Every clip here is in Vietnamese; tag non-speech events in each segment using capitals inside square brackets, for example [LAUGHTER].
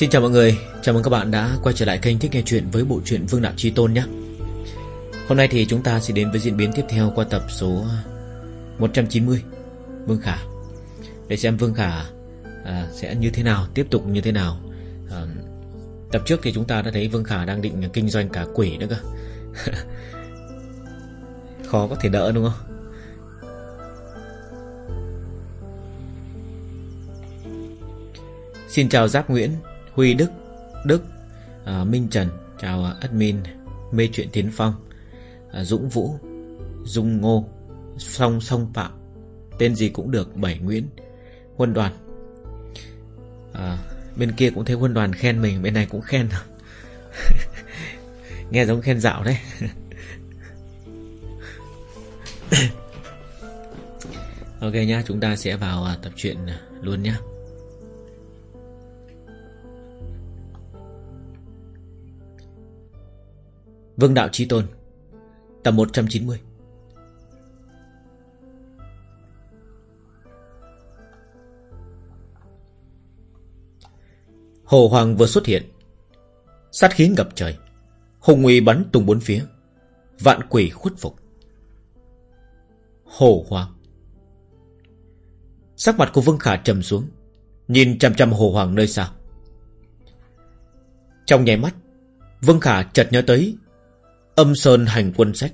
Xin chào mọi người, chào mừng các bạn đã quay trở lại kênh Thích Nghe Chuyện với bộ truyện Vương Đạo Chi Tôn nhé. Hôm nay thì chúng ta sẽ đến với diễn biến tiếp theo qua tập số 190 Vương Khả. Để xem Vương Khả à, sẽ như thế nào, tiếp tục như thế nào. À, Tập trước thì chúng ta đã thấy Vương Khả đang định kinh doanh cả quỷ nữa cơ. [LAUGHS] Khó có thể đỡ đúng không? Xin chào Giáp Nguyễn. Huy Đức Đức à, Minh Trần Chào à, admin Mê Chuyện Tiến Phong à, Dũng Vũ Dung Ngô Song Song Phạm Tên gì cũng được Bảy Nguyễn Huân Đoàn. À, Bên kia cũng thấy Huân Đoàn khen mình Bên này cũng khen. [LAUGHS] Nghe giống khen dạo đấy. [LAUGHS] Ok nhá Chúng ta sẽ vào à, tập truyện à, luôn nhá. Vương Đạo Chi Tôn. Tập 190 Hồ Hoàng vừa xuất hiện. Sát khí ngập trời. Hùng uy bắn tung bốn phía. Vạn quỷ khuất phục. Hồ Hoàng. Sắc mặt của Vương Khả trầm xuống, Nhìn chăm chăm Hồ Hoàng nơi xa. Trong nháy mắt, Vương Khả chợt nhớ tới Âm Sơn hành quân sách,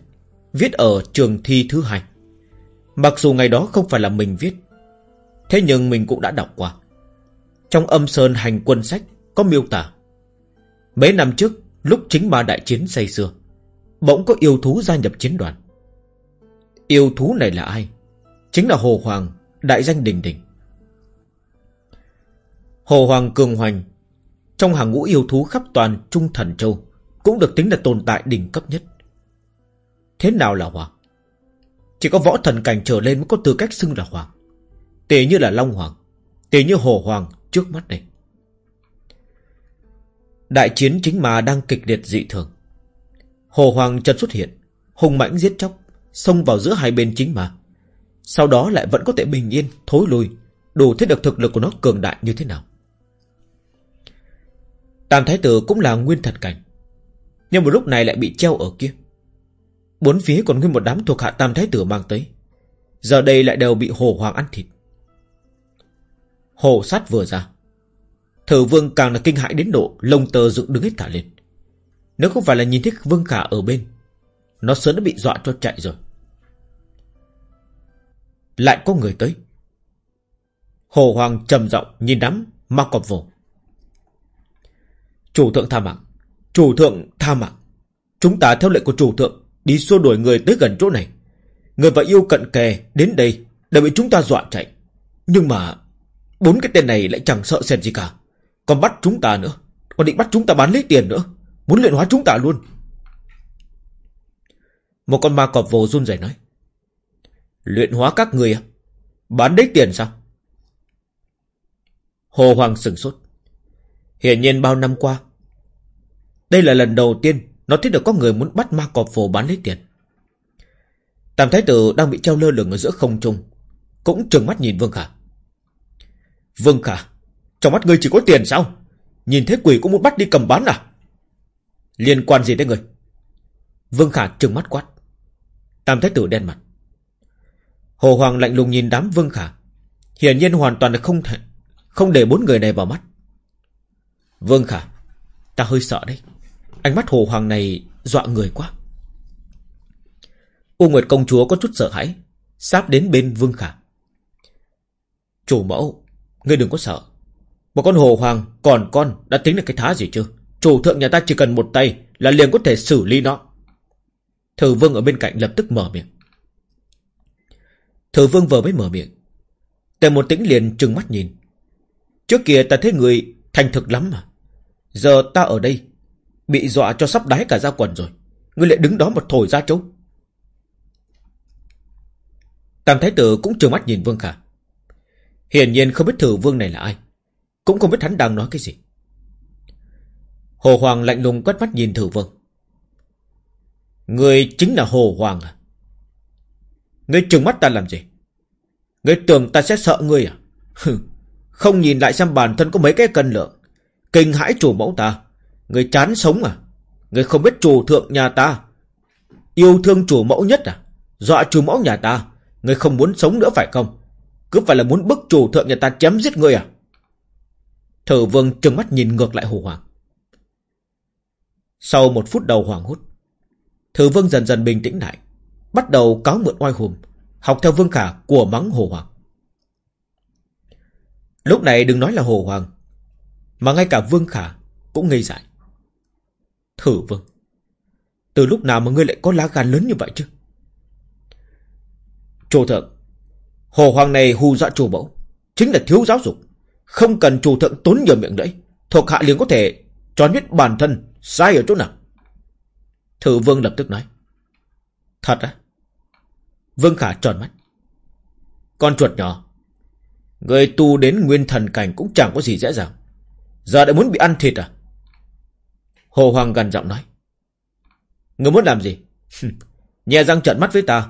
Viết ở trường thi thứ hai. Mặc dù ngày đó không phải là mình viết, Thế nhưng mình cũng đã đọc qua. Trong âm Sơn hành quân sách Có miêu tả, Mấy năm trước, lúc chính ma đại chiến say xưa Bỗng có yêu thú gia nhập chiến đoàn. Yêu thú này là ai? Chính là Hồ Hoàng, Đại danh Đình Đình. Hồ Hoàng Cường Hoành, Trong hàng ngũ yêu thú khắp toàn Trung Thần Châu cũng được tính là tồn tại đỉnh cấp nhất. Thế nào là hoàng? Chỉ có võ thần cảnh trở lên mới có tư cách xưng là hoàng. Tề như là Long Hoàng, tề như Hồ Hoàng trước mắt này. Đại chiến chính mà đang kịch liệt dị thường. Hồ Hoàng chợt xuất hiện Hùng mãnh giết chóc, Xông vào giữa hai bên chính mà. Sau đó lại vẫn có thể bình yên, Thối lui, Đủ thấy được thực lực của nó cường đại như thế nào. Tam Thái Tử cũng là nguyên thật cảnh nhưng một lúc này lại bị treo ở kia. Bốn phía còn nguyên một đám thuộc hạ tam thái tử mang tới. Giờ đây lại đều bị hồ hoàng ăn thịt. Hồ sát vừa ra. Thử vương càng là kinh hãi đến độ Lông tơ dựng đứng hết cả lên. Nếu không phải là nhìn thấy vương khả ở bên, Nó sớm đã bị dọa cho chạy rồi. Lại có người tới. Hồ Hoàng trầm giọng nhìn đám ma cọp vồ Chủ thượng tha mạng. Chủ thượng tha mạng. Chúng ta theo lệnh của chủ thượng, đi xua đuổi người tới gần chỗ này. Người và yêu cận kề đến đây đã bị chúng ta dọa chạy. Nhưng mà bốn cái tên này lại chẳng sợ xem gì cả. Còn bắt chúng ta nữa. Còn định bắt chúng ta bán lấy tiền nữa. Muốn luyện hóa chúng ta luôn. Một con ma cọp vồ run rẩy nói. Luyện hóa các người à? Bán lấy tiền sao? Hồ Hoàng sừng sốt. Hiển nhiên bao năm qua đây là lần đầu tiên Nó thấy được có người muốn bắt ma cọp phổ bán lấy tiền. Tam thái tử đang bị treo lơ lửng ở giữa không trung, Cũng trừng mắt nhìn Vương Khả. Vương Khả, Trong mắt ngươi chỉ có tiền sao? Nhìn thấy quỷ cũng muốn bắt đi cầm bán à? Liên quan gì tới người Vương Khả trừng mắt quát. Tam thái tử đen mặt. Hồ Hoàng lạnh lùng nhìn đám Vương Khả. Hiển nhiên hoàn toàn là không thể, Không để bốn người này vào mắt. Vương Khả, Ta hơi sợ đấy. Ánh mắt hồ hoàng này dọa người quá. U Nguyệt công chúa có chút sợ hãi, sáp đến bên Vương Khả. Chủ mẫu, ngươi đừng có sợ. Một con hồ hoàng còn con đã tính được cái thá gì chưa? Chủ thượng nhà ta chỉ cần một tay là liền có thể xử lý nó. Thử vương ở bên cạnh lập tức mở miệng. Thử vương vừa mới mở miệng. Tề một tĩnh liền trừng mắt nhìn. Trước kia ta thấy người thành thực lắm mà. Giờ ta ở đây Bị dọa cho sắp đáy cả ra quần rồi. Ngươi lại đứng đó mà thổi ra trâu Tam Thái Tử cũng trừng mắt nhìn Vương Khả. Hiển nhiên không biết thử Vương này là ai. Cũng không biết hắn đang nói cái gì. Hồ Hoàng lạnh lùng quét mắt nhìn thử Vương. Người chính là Hồ Hoàng à? Ngươi trừng mắt ta làm gì? Ngươi tưởng ta sẽ sợ ngươi à? Không nhìn lại xem bản thân có mấy cái cân lượng. Kinh hãi chủ mẫu ta. Người chán sống à? Người không biết chủ thượng nhà ta. Yêu thương chủ mẫu nhất à? Dọa chủ mẫu nhà ta. Người không muốn sống nữa phải không? Cứ phải là muốn bức chủ thượng nhà ta chém giết người à? Thử vương trừng mắt nhìn ngược lại hồ hoàng. Sau một phút đầu hoàng hút Thử vương dần dần bình tĩnh lại Bắt đầu cáo mượn oai hùm, Học theo vương khả của mắng hồ hoàng. Lúc này đừng nói là hồ hoàng Mà ngay cả vương khả Cũng ngây dại. Thử vương Từ lúc nào mà ngươi lại có lá gan lớn như vậy chứ? Chủ thượng, Hồ hoàng này hù dọa chủ mẫu, Chính là thiếu giáo dục, Không cần chủ thượng tốn nhiều miệng đấy, Thuộc hạ liền có thể cho biết bản thân Sai ở chỗ nào? Thử vương lập tức nói. Thật á? Vương khả tròn mắt. Con chuột nhỏ, Người tu đến nguyên thần cảnh cũng chẳng có gì dễ dàng. Giờ đã muốn bị ăn thịt à? Hồ Hoàng gần giọng nói. Ngươi muốn làm gì? Nhẹ răng trợn mắt với ta.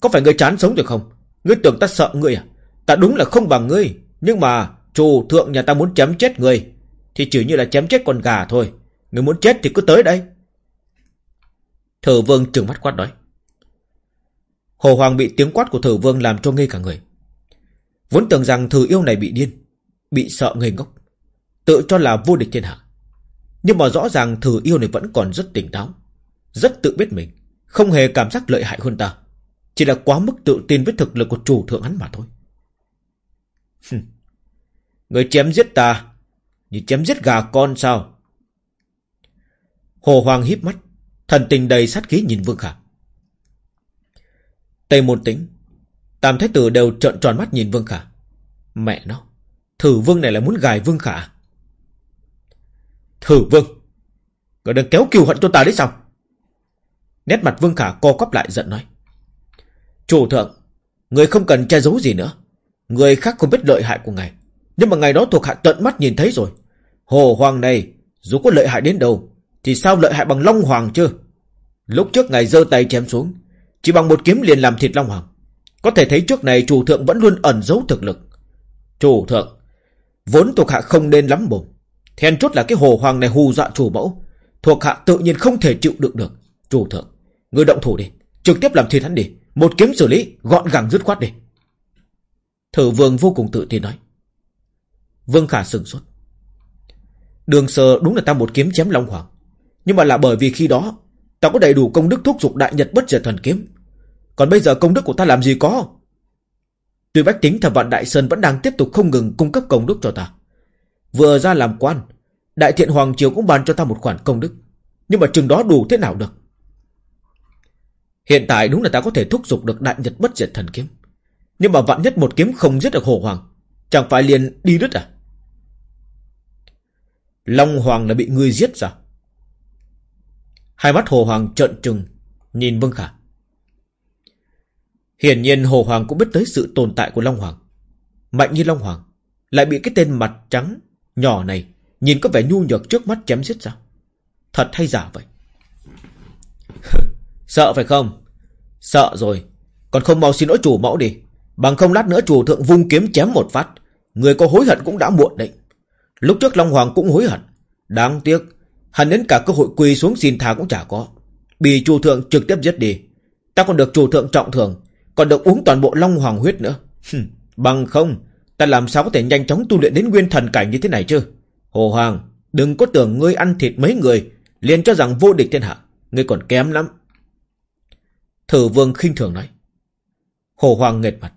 Có phải ngươi chán sống được không? Ngươi tưởng ta sợ ngươi à? Ta đúng là không bằng ngươi. Nhưng mà, chủ thượng nhà ta muốn chém chết ngươi Thì chỉ như là chém chết con gà thôi. Ngươi muốn chết thì cứ tới đây. Thử vương trừng mắt quát nói. Hồ Hoàng bị tiếng quát của thử vương làm cho ngây cả người. Vốn tưởng rằng thử yêu này bị điên, Bị sợ ngây ngốc. Tự cho là vô địch thiên hạ. Nhưng mà rõ ràng thử yêu này vẫn còn rất tỉnh táo, Rất tự biết mình, Không hề cảm giác lợi hại hơn ta. Chỉ là quá mức tự tin với thực lực của chủ thượng hắn mà thôi. Người chém giết ta, Như chém giết gà con sao? Hồ Hoàng híp mắt, Thần tình đầy sát khí nhìn Vương Khả. Tây Môn Tĩnh, Tam Thái Tử đều trợn tròn mắt nhìn Vương Khả. Mẹ nó, Thử Vương này là muốn gài Vương Khả à? Thử Vương. Người đừng kéo kiều hận cho ta đấy sao? Nét mặt Vương Khả co quắp lại giận nói. Chủ thượng, Người không cần che giấu gì nữa. Người khác không biết lợi hại của ngài. Nhưng mà ngày đó thuộc hạ tận mắt nhìn thấy rồi. Hồ Hoàng này, Dù có lợi hại đến đâu, Thì sao lợi hại bằng Long Hoàng chứ? Lúc trước ngài giơ tay chém xuống, Chỉ bằng một kiếm liền làm thịt Long Hoàng. Có thể thấy trước này chủ thượng vẫn luôn ẩn giấu thực lực. Chủ thượng, Vốn thuộc hạ không nên lắm bụng. Then chốt là cái hồ hoàng này hù dọa chủ mẫu. Thuộc hạ tự nhiên không thể chịu đựng được. Chủ thượng, Người động thủ đi. Trực tiếp làm thịt hắn đi. Một kiếm xử lý, Gọn gàng dứt khoát đi. Thử vương vô cùng tự tin nói. Vương khả sừng sốt. Đường sờ đúng là ta một kiếm chém Long Hoàng. Nhưng mà là bởi vì khi đó, Ta có đầy đủ công đức thúc giục đại nhật bất diệt thần kiếm. Còn bây giờ công đức của ta làm gì có? Tuy bách tính thập vạn đại sơn vẫn đang tiếp tục không ngừng cung cấp công đức cho ta. Vừa ra làm quan, Đại thiện Hoàng Triều cũng ban cho ta một khoản công đức. Nhưng mà chừng đó đủ thế nào được? Hiện tại đúng là ta có thể thúc giục được đại nhật bất diệt thần kiếm. Nhưng mà vạn nhất một kiếm không giết được Hồ Hoàng, Chẳng phải liền đi đứt à? Long Hoàng là bị ngươi giết sao? Hai mắt Hồ Hoàng trợn trừng, Nhìn Vương Khả. Hiển nhiên Hồ Hoàng cũng biết tới sự tồn tại của Long Hoàng. Mạnh như Long Hoàng, Lại bị cái tên mặt trắng Nhỏ này, Nhìn có vẻ nhu nhược trước mắt chém giết sao? Thật hay giả vậy? [LAUGHS] Sợ phải không? Sợ rồi. Còn không mau xin lỗi chủ mẫu đi. Bằng không lát nữa chủ thượng vung kiếm chém một phát, Người có hối hận cũng đã muộn đấy Lúc trước Long Hoàng cũng hối hận. Đáng tiếc Hắn đến cả cơ hội quỳ xuống xin tha cũng chả có. Bị chủ thượng trực tiếp giết đi, Ta còn được chủ thượng trọng thưởng, Còn được uống toàn bộ Long Hoàng huyết nữa. Bằng không Ta làm sao có thể nhanh chóng tu luyện đến nguyên thần cảnh như thế này chứ? Hồ Hoàng, Đừng có tưởng ngươi ăn thịt mấy người, liền cho rằng vô địch thiên hạ, Ngươi còn kém lắm. Thử vương khinh thường nói. Hồ Hoàng nghệt mặt.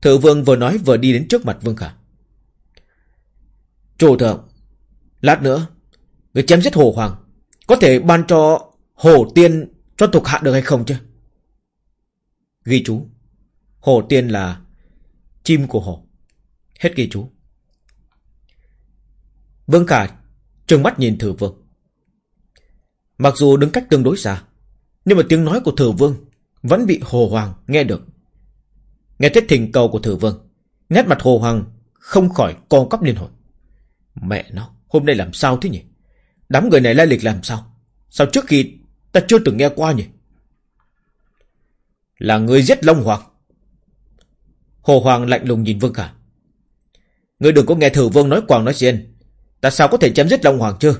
Thử vương vừa nói vừa đi đến trước mặt vương khả. Chủ thượng, Lát nữa Người chém giết Hồ Hoàng, Có thể ban cho Hồ Tiên Cho thuộc hạ được hay không chứ? Ghi chú. Hồ Tiên là Chim của hổ. Hết ghi chú. Vương Khả trừng mắt nhìn Thử Vương. Mặc dù đứng cách tương đối xa, Nhưng mà tiếng nói của Thử Vương Vẫn bị Hồ Hoàng nghe được. Nghe thấy thỉnh cầu của Thử Vương, Nét mặt Hồ Hoàng không khỏi co cắp liên hồi. Mẹ nó, Hôm nay làm sao thế nhỉ? Đám người này lai lịch làm sao? Sao trước khi ta chưa từng nghe qua nhỉ? Là người giết Long Hoàng. Hồ Hoàng lạnh lùng nhìn Vương Khả. Ngươi đừng có nghe thử Vương nói quàng nói xiên. Ta sao có thể chém giết Long Hoàng chứ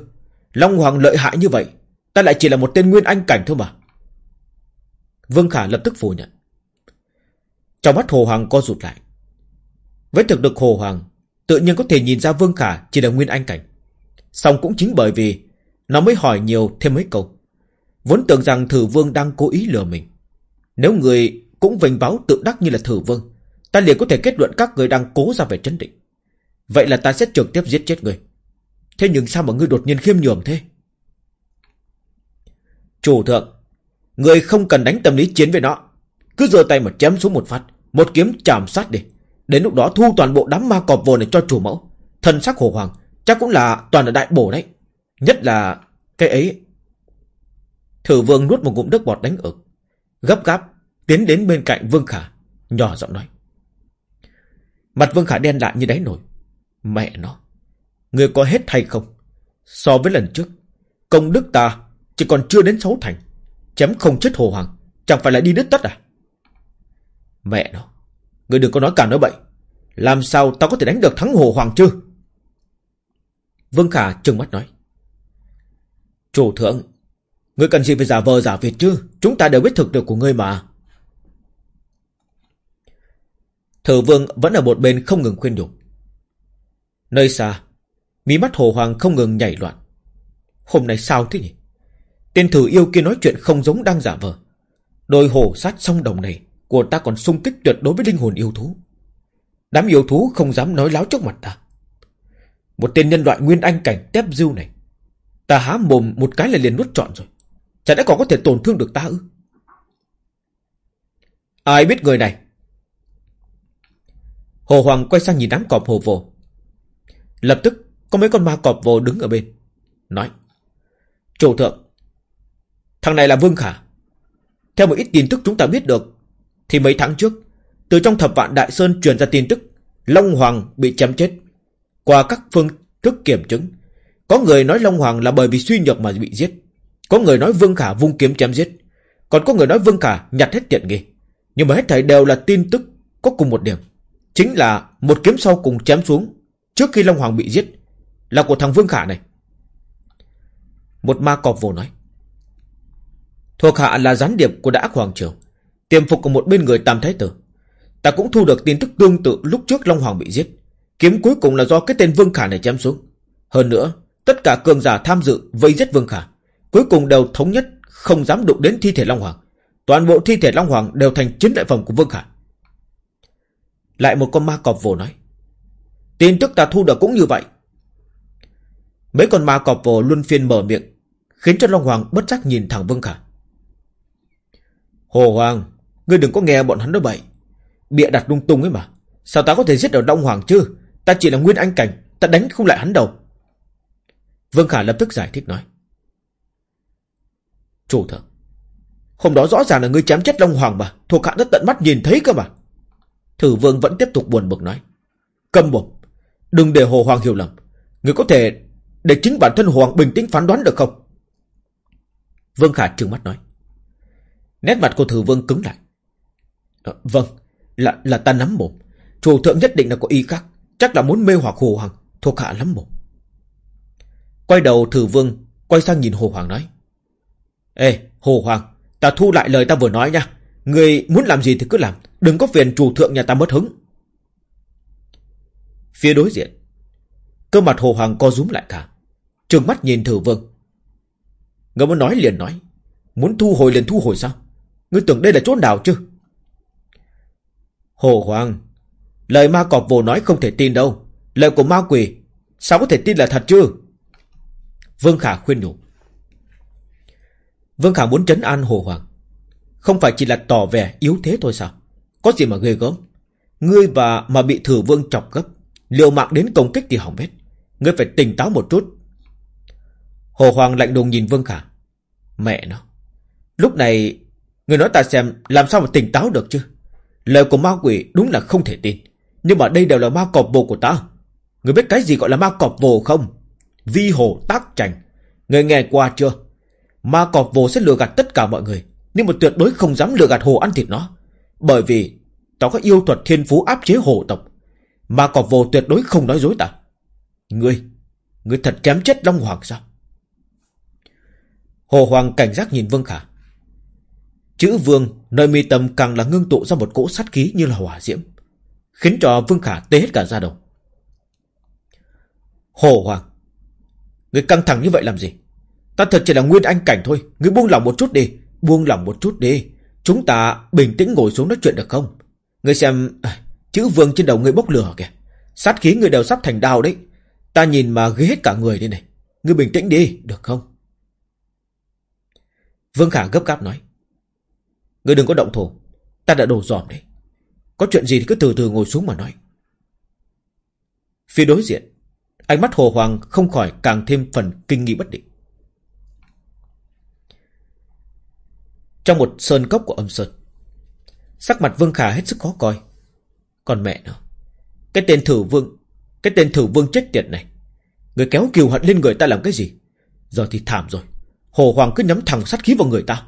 Long Hoàng lợi hại như vậy, Ta lại chỉ là một tên nguyên anh cảnh thôi mà. Vương Khả lập tức phủ nhận. Trong mắt Hồ Hoàng co rụt lại. Với thực lực Hồ Hoàng, Tự nhiên có thể nhìn ra Vương Khả chỉ là nguyên anh cảnh. Xong cũng chính bởi vì Nó mới hỏi nhiều thêm mấy câu. Vốn tưởng rằng thử vương đang cố ý lừa mình. Nếu người cũng vinh báo tự đắc như là thử vương Ta liền có thể kết luận các người đang cố ra vẻ chấn định. Vậy là ta sẽ trực tiếp giết chết người Thế nhưng sao mà ngươi đột nhiên khiêm nhường thế? Chủ thượng Người không cần đánh tâm lý chiến với nó. Cứ giơ tay mà chém xuống một phát, Một kiếm chạm sát đi. Đến lúc đó thu toàn bộ đám ma cọp vồ này cho chủ mẫu. Thần sắc hồ hoàng, Chắc cũng là toàn là đại bổ đấy. Nhất là cái ấy. Thử vương nuốt một ngụm nước bọt đánh ực. Gấp gáp, Tiến đến bên cạnh Vương Khả, Nhỏ giọng nói. Mặt Vương Khả đen lại như đáy nổi. Mẹ nó, Người có hết hay không? So với lần trước, Công đức ta chỉ còn chưa đến sáu thành. Chém không chết hồ hoàng, Chẳng phải là đi đứt tất à? Mẹ nó, Người đừng có nói cả nói bậy. Làm sao tao có thể đánh được thắng hồ hoàng chứ? Vương Khả trừng mắt nói. Chủ thượng Ngươi cần gì phải giả vờ giả việt chứ? Chúng ta đều biết thực lực của ngươi mà. Thử vương vẫn ở một bên không ngừng khuyên nhủ. Nơi xa, Mí mắt hồ hoàng không ngừng nhảy loạn. Hôm nay sao thế nhỉ? Tên thử yêu kia nói chuyện không giống đang giả vờ. Đôi hổ sát song đồng này, Của ta còn sung kích tuyệt đối với linh hồn yêu thú. Đám yêu thú không dám nói láo trước mặt ta. Một tên nhân loại nguyên anh cảnh tép dưu này, Ta há mồm một cái là liền nuốt trọn rồi. Chả đã còn có thể tổn thương được ta ư? Ai biết người này? Hồ Hoàng quay sang nhìn đám cọp hồ vồ. Lập tức, có mấy con ma cọp vồ đứng ở bên. Nói, Chủ thượng, Thằng này là Vương Khả. Theo một ít tin tức chúng ta biết được, Thì mấy tháng trước, Từ trong thập vạn Đại Sơn truyền ra tin tức, Long Hoàng bị chém chết. Qua các phương thức kiểm chứng, Có người nói Long Hoàng là bởi vì suy nhược mà bị giết. Có người nói Vương Khả vung kiếm chém giết. Còn có người nói Vương Khả nhặt hết tiện nghi. Nhưng mà hết thảy đều là tin tức Có cùng một điểm. Chính là một kiếm sau cùng chém xuống Trước khi Long Hoàng bị giết, Là của thằng Vương Khả này. Một ma cọp vồ nói, Thuộc hạ là gián điệp của đã Hoàng Triều, Tiềm phục của một bên người Tam Thái Tử. Ta cũng thu được tin tức tương tự lúc trước Long Hoàng bị giết. Kiếm cuối cùng là do cái tên Vương Khả này chém xuống. Hơn nữa, Tất cả cường giả tham dự vây giết Vương Khả, Cuối cùng đều thống nhất Không dám đụng đến thi thể Long Hoàng. Toàn bộ thi thể Long Hoàng đều thành chiến đại phẩm của Vương Khả. Lại một con ma cọp vồ nói Tin tức ta thu được cũng như vậy Mấy con ma cọp vồ luân phiên mở miệng Khiến cho Long Hoàng bất giác nhìn thẳng Vương Khả Hồ Hoàng, ngươi đừng có nghe bọn hắn nói bậy. Bịa đặt lung tung ấy mà. Sao ta có thể giết được long Hoàng chứ? Ta chỉ là nguyên anh cảnh, ta đánh không lại hắn đâu. Vương Khả lập tức giải thích nói. Chủ thượng, hôm đó rõ ràng là ngươi chém chết Long Hoàng mà, thuộc hạ đã tận mắt nhìn thấy cơ mà. Thử Vương vẫn tiếp tục buồn bực nói. Cầm mồm, đừng để Hồ Hoàng hiểu lầm. Người có thể để chính bản thân Hồ Hoàng bình tĩnh phán đoán được không? Vương Khả trừng mắt nói. Nét mặt của thử vương cứng lại. À, vâng, là là ta nắm mồm. Chủ thượng nhất định là có ý khác. Chắc là muốn mê hoặc Hồ Hoàng, thuộc hạ lắm mồm. Quay đầu thử vương, quay sang nhìn Hồ Hoàng nói. Ê, Hồ Hoàng, ta thu lại lời ta vừa nói nha. Người muốn làm gì thì cứ làm, đừng có phiền chủ thượng nhà ta mất hứng. Phía đối diện, cơ mặt Hồ Hoàng co rúm lại cả. Trừng mắt nhìn thử vương. Người muốn nói liền nói. Muốn thu hồi liền thu hồi sao? Ngươi tưởng đây là chỗ nào chứ? Hồ Hoàng, lời ma cọp vô nói không thể tin đâu. Lời của ma quỷ, sao có thể tin là thật chứ? Vương Khả khuyên nhủ. Vương Khả muốn trấn an Hồ Hoàng. Không phải chỉ là tỏ vẻ yếu thế thôi sao? Có gì mà ghê gớm? Ngươi và mà bị thử vương chọc gấp, liều mạng đến công kích thì hỏng hết Ngươi phải tỉnh táo một chút. Hồ Hoàng lạnh lùng nhìn Vương Khả. Mẹ nó. Lúc này Người nói ta xem làm sao mà tỉnh táo được chứ Lời của ma quỷ đúng là không thể tin Nhưng mà đây đều là ma cọp vồ của ta Người biết cái gì gọi là ma cọp vồ không Vi hồ tác trành Người nghe qua chưa Ma cọp vồ sẽ lừa gạt tất cả mọi người nhưng mà tuyệt đối không dám lừa gạt hồ ăn thịt nó. Bởi vì Tao có yêu thuật thiên phú áp chế hồ tộc, mà cọp vồ tuyệt đối không nói dối ta. Ngươi Người thật chém chết Long Hoàng sao? Hồ Hoàng cảnh giác nhìn Vương Khả. Chữ Vương, nơi mi tâm càng là ngưng tụ ra một cỗ sát khí như là hỏa diễm, Khiến cho Vương Khả tê hết cả da đầu. Hồ Hoàng Người căng thẳng như vậy làm gì? Ta thật chỉ là nguyên anh cảnh thôi Người buông lòng một chút đi. Buông lỏng một chút đi. Chúng ta bình tĩnh ngồi xuống nói chuyện được không? Người xem à, Chữ vương trên đầu người bốc lửa kìa. Sát khí người đều sắp thành đao đấy. Ta nhìn mà ghê hết cả người đây này. Người bình tĩnh đi được không? Vương Khả gấp gáp nói. Người đừng có động thủ. Ta đã đổ dòm đấy. Có chuyện gì thì cứ từ từ ngồi xuống mà nói. Phía đối diện Ánh mắt Hồ Hoàng không khỏi càng thêm phần kinh nghi bất định. Trong một sơn cốc của âm sơn. Sắc mặt Vương Khả hết sức khó coi. Còn mẹ nó. Cái tên thử vương, Cái tên thử vương chết tiệt này. Người kéo kiều hận lên người ta làm cái gì? Giờ thì thảm rồi. Hồ Hoàng cứ nhắm thẳng sát khí vào người ta.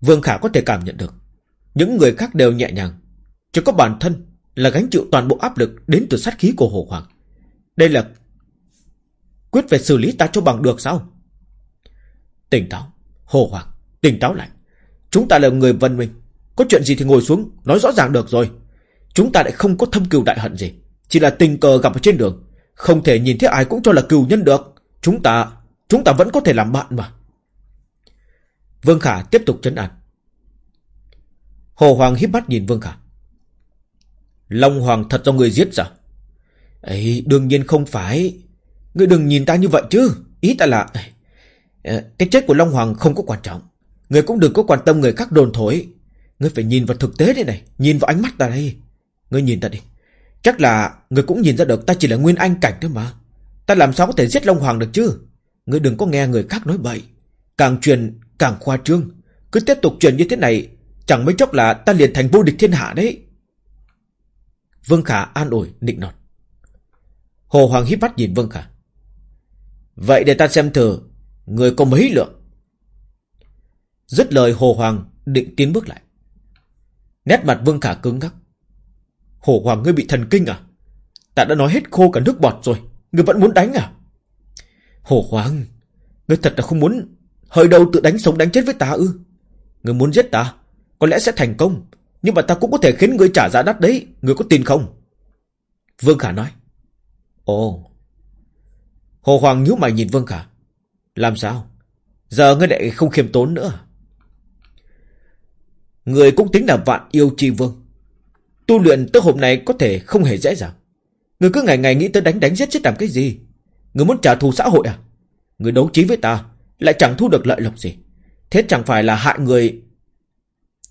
Vương Khả có thể cảm nhận được. Những người khác đều nhẹ nhàng. Chỉ có bản thân là gánh chịu toàn bộ áp lực Đến từ sát khí của Hồ Hoàng. Đây là Quyết phải xử lý ta cho bằng được sao? Tỉnh táo. Hồ Hoàng. Tỉnh táo lại. Chúng ta là người văn minh. Có chuyện gì thì ngồi xuống, Nói rõ ràng được rồi. Chúng ta lại không có thâm cừu đại hận gì. Chỉ là tình cờ gặp ở trên đường. Không thể nhìn thấy ai cũng cho là cừu nhân được. Chúng ta Chúng ta vẫn có thể làm bạn mà. Vương Khả tiếp tục chấn an. Hồ Hoàng hiếp mắt nhìn Vương Khả. Long Hoàng thật do người giết sao? Ấy đương nhiên không phải. Ngươi đừng nhìn ta như vậy chứ. Ý ta là Cái chết của Long Hoàng không có quan trọng. Người cũng đừng có quan tâm người khác đồn thổi. Người phải nhìn vào thực tế đây này, Nhìn vào ánh mắt ta đây. Người nhìn ta đi. Chắc là người cũng nhìn ra được ta chỉ là nguyên anh cảnh thôi mà. Ta làm sao có thể giết Long Hoàng được chứ? Người đừng có nghe người khác nói bậy. Càng truyền, càng khoa trương. Cứ tiếp tục truyền như thế này, Chẳng mấy chốc là ta liền thành vô địch thiên hạ đấy. Vương Khả an ủi, nịnh nọt. Hồ Hoàng híp mắt nhìn Vương Khả. Vậy để ta xem thử, Người có mấy lượng? Dứt lời Hồ Hoàng định tiến bước lại. Nét mặt Vương Khả cứng ngắc. Hồ Hoàng ngươi bị thần kinh à? Ta đã nói hết khô cả nước bọt rồi. Ngươi vẫn muốn đánh à? Hồ Hoàng, ngươi thật là không muốn hơi đầu tự đánh sống đánh chết với ta ư? Ngươi muốn giết ta, có lẽ sẽ thành công. Nhưng mà ta cũng có thể khiến ngươi trả giá đắt đấy. Ngươi có tin không? Vương Khả nói. Ồ. Hồ Hoàng nhíu mày nhìn Vương Khả. Làm sao? Giờ ngươi lại không khiêm tốn nữa à? Người cũng tính là vạn yêu chi vương. Tu luyện tới hôm nay có thể không hề dễ dàng. Người cứ ngày ngày nghĩ tới đánh đánh giết chết làm cái gì? Người muốn trả thù xã hội à? Người đấu trí với ta lại chẳng thu được lợi lộc gì. Thế chẳng phải là hại người...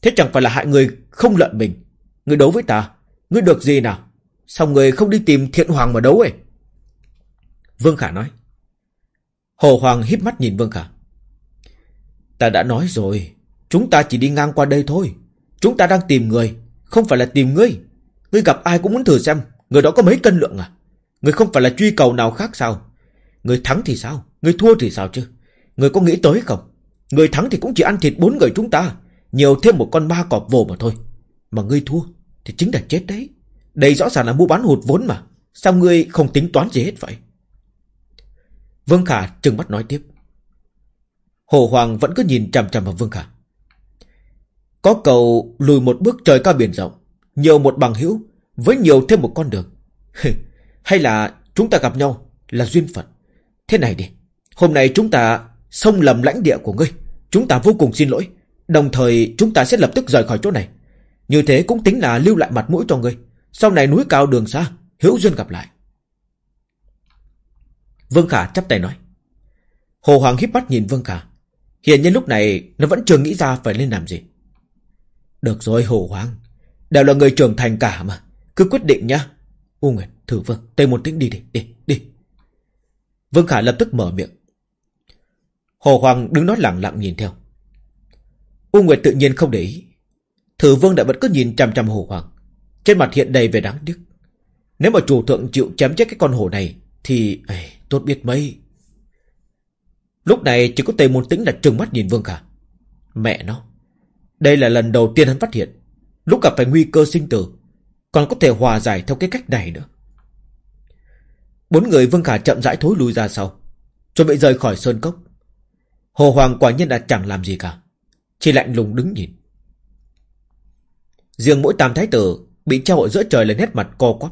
Thế chẳng phải là hại người không lợi mình. Người đấu với ta, người được gì nào? Sao người không đi tìm thiện hoàng mà đấu ấy? Vương Khả nói. Hồ Hoàng híp mắt nhìn Vương Khả. Ta đã nói rồi, Chúng ta chỉ đi ngang qua đây thôi. Chúng ta đang tìm người, không phải là tìm ngươi. Ngươi gặp ai cũng muốn thử xem, người đó có mấy cân lượng à? Ngươi không phải là truy cầu nào khác sao? Ngươi thắng thì sao? Ngươi thua thì sao chứ? Ngươi có nghĩ tới không? Người thắng thì cũng chỉ ăn thịt bốn người chúng ta, nhiều thêm một con ma cọp vồ mà thôi. Mà ngươi thua thì chính là chết đấy. Đây rõ ràng là mua bán hụt vốn mà. Sao ngươi không tính toán gì hết vậy? Vương Khả trừng mắt nói tiếp. Hồ Hoàng vẫn cứ nhìn chằm chằm vào Vương Khả. Có cầu lùi một bước trời cao biển rộng, nhiều một bằng hữu, với nhiều thêm một con đường. [LAUGHS] Hay là chúng ta gặp nhau là duyên phận. Thế này đi, hôm nay chúng ta xông lầm lãnh địa của ngươi. Chúng ta vô cùng xin lỗi. Đồng thời chúng ta sẽ lập tức rời khỏi chỗ này. Như thế cũng tính là lưu lại mặt mũi cho ngươi. Sau này núi cao đường xa, hữu duyên gặp lại. Vương Khả chắp tay nói. Hồ Hoàng híp mắt nhìn Vương Khả. Hiện nhiên lúc này nó vẫn chưa nghĩ ra phải lên làm gì. Được rồi Hồ Hoàng Đều là người trưởng thành cả mà. Cứ quyết định nhá. U Nguyệt, Thử Vương, Tây Môn Tĩnh đi đi, đi, đi. Vương Khả lập tức mở miệng. Hồ Hoàng đứng đó lặng lặng nhìn theo. U Nguyệt tự nhiên không để ý. Thử Vương đã vẫn cứ nhìn chằm chằm Hồ Hoàng Trên mặt hiện đầy về đáng tiếc. Nếu mà chủ thượng chịu chém chết cái con hổ này Thì ấy, tốt biết mấy. Lúc này chỉ có Tây Môn Tĩnh là trừng mắt nhìn Vương Khả. Mẹ nó đây là lần đầu tiên hắn phát hiện. Lúc gặp phải nguy cơ sinh tử, Còn có thể hòa giải theo cái cách này nữa. Bốn người Vương Khả chậm rãi thối lui ra sau, Chuẩn bị rời khỏi sơn cốc. Hồ Hoàng quả nhiên đã chẳng làm gì cả, Chỉ lạnh lùng đứng nhìn. Riêng mỗi tam thái tử Bị treo ở giữa trời lên hết mặt co quắp.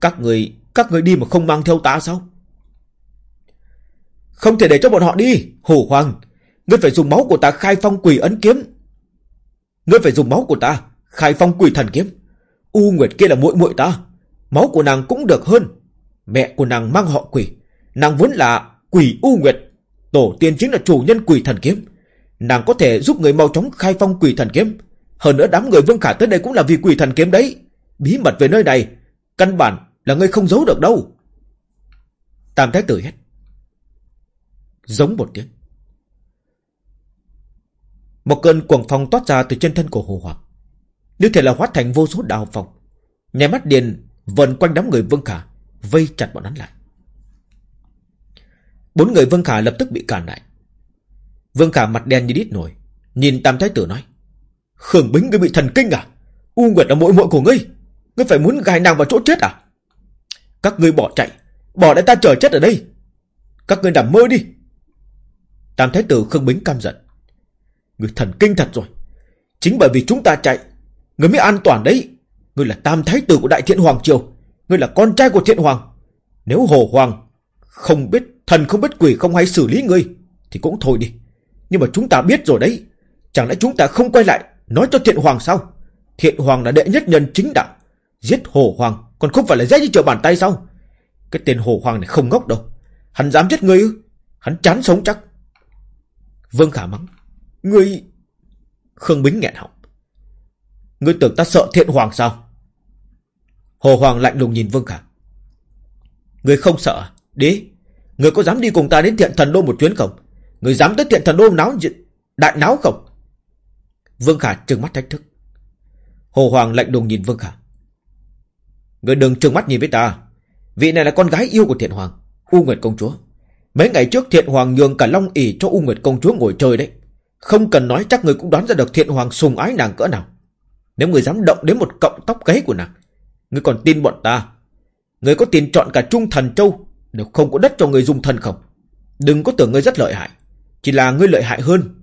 Các người Các người đi mà không mang theo ta sao? Không thể để cho bọn họ đi, Hồ Hoàng. Ngươi phải dùng máu của ta khai phong quỷ ấn kiếm. Ngươi phải dùng máu của ta, Khai phong quỷ thần kiếm. U Nguyệt kia là muội muội ta, Máu của nàng cũng được hơn. Mẹ của nàng mang họ quỷ, Nàng vốn là quỷ U Nguyệt, Tổ tiên chính là chủ nhân quỷ thần kiếm. Nàng có thể giúp người mau chóng khai phong quỷ thần kiếm. Hơn nữa đám người Vương Khả tới đây cũng là vì quỷ thần kiếm đấy. Bí mật về nơi này, Căn bản là ngươi không giấu được đâu. Tam Thái Tử hét. Giống một tiếng. Một cơn cuồng phong toát ra từ chân thân của Hồ Hoàng. Như thể là hóa thành vô số đào phong Nhảy mắt điền vần quanh đám người Vương Khả, Vây chặt bọn hắn lại. Bốn người Vương Khả lập tức bị cản lại. Vương Khả mặt đen như đít nổi, Nhìn Tam Thái Tử nói, Khương Bính, ngươi bị thần kinh à? U Nguyệt là muội muội của ngươi. Ngươi phải muốn gài nàng vào chỗ chết à? Các ngươi bỏ chạy, Bỏ để ta chờ chết ở đây. Các ngươi nằm mơ đi. Tam Thái Tử Khương Bính căm giận người thần kinh thật rồi Chính bởi vì chúng ta chạy, người mới an toàn đấy người là Tam Thái Tử của Đại Thiện Hoàng Triều người là con trai của Thiện Hoàng Nếu Hồ Hoàng không biết, thần không biết quỷ không hay xử lý ngươi thì cũng thôi đi. Nhưng mà chúng ta biết rồi đấy. Chẳng lẽ chúng ta không quay lại nói cho Thiện Hoàng sao? Thiện Hoàng là đệ nhất nhân chính đạo. Giết Hồ Hoàng còn không phải là dễ như trở bàn tay sao? Cái tên Hồ Hoàng này không ngốc đâu. Hắn dám giết ngươi ư? Hắn chán sống chắc. Vương Khả mắng. Ngươi... Khương Bính nghẹn họng. Ngươi tưởng ta sợ Thiện Hoàng sao? Hồ Hoàng lạnh lùng nhìn Vương Khả. Ngươi không sợ à? Đi, người có dám đi cùng ta đến thiện thần đô một chuyến không? Người dám tới thiện thần đô náo đại náo không? Vương Khả trừng mắt thách thức. Hồ Hoàng lạnh lùng nhìn Vương Khả. Người đừng trừng mắt nhìn với ta. Vị này là con gái yêu của thiện hoàng, U Nguyệt Công Chúa. Mấy ngày trước thiện hoàng nhường cả Long ỉ cho U Nguyệt Công Chúa ngồi chơi đấy. Không cần nói chắc người cũng đoán ra được thiện hoàng sùng ái nàng cỡ nào. Nếu người dám động đến một cọng tóc gáy của nàng, người còn tin bọn ta. Người có tiền chọn cả Trung Thần Châu nếu không có đất cho người dùng thần không? Đừng có tưởng ngươi rất lợi hại Chỉ là ngươi lợi hại hơn.